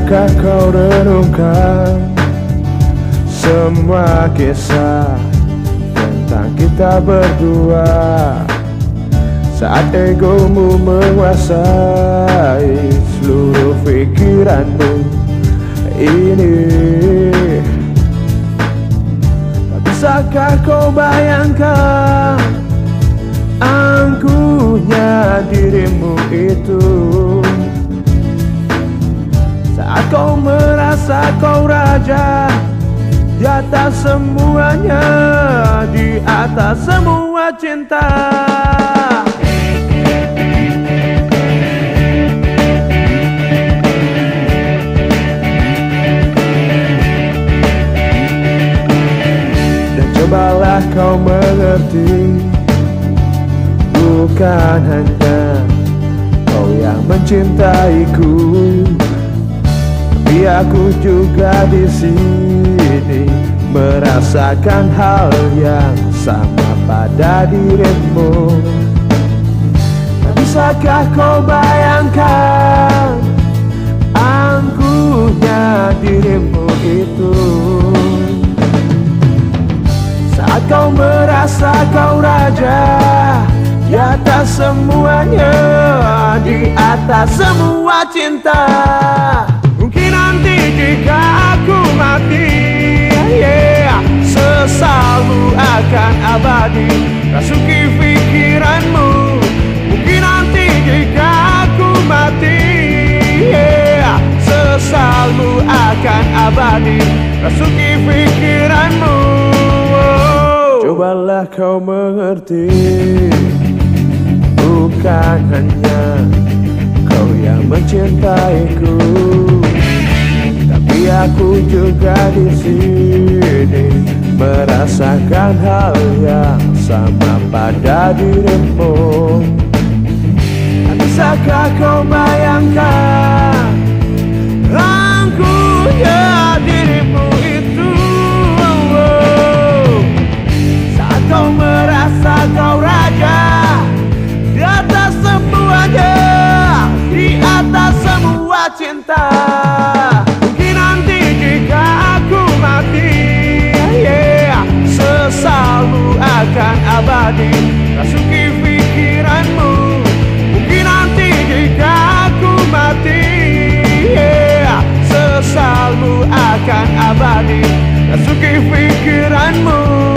Bisakah kau renungkan Semua kisah Tentang kita berdua? Saat egomu menguasai Seluruh pikiranmu Ini. Bisakah kau bayangkan Angkuhnya dirimu itu merasa kau raja Di atas semuanya Di atas semua cinta. Dan cobalah kau mengerti Bukan hanya kau yang mencintaiku aku juga di sini merasakan hal yang sama pada dirimu. Bisakah kau bayangkan angkuhnya dirimu itu? Saat kau merasa kau raja di atas semuanya, di atas semua cinta. Nanti jika aku mati. Yeah, Sesalmu akan abadi. Rasuki pikiranmu Mungkin nanti jika aku mati. Yeah, Sesalmu akan abadi. Rasuki pikiranmu oh. Cobalah kau mengerti Bukan hanya kau yang mencintaiku aku juga di sini merasakan hal yang sama pada dirimu. Bisakah kau bayangkan abadi. Rasuki pikiranmu.